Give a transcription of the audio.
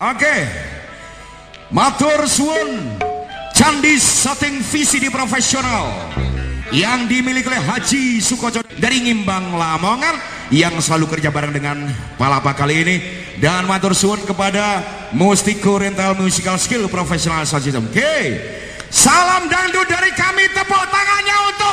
Oke. Matur suwun Candi Sating Visi di Profesional yang dimiliki oleh Haji Sukoco dari Ngimbang Lamongan yang selalu kerja bareng dengan Palapa kali ini dan matur suwun kepada Mustiko Rental Musical Skill Profesional System. Oke. Salam dangdut dari kami tepuk tangannya untuk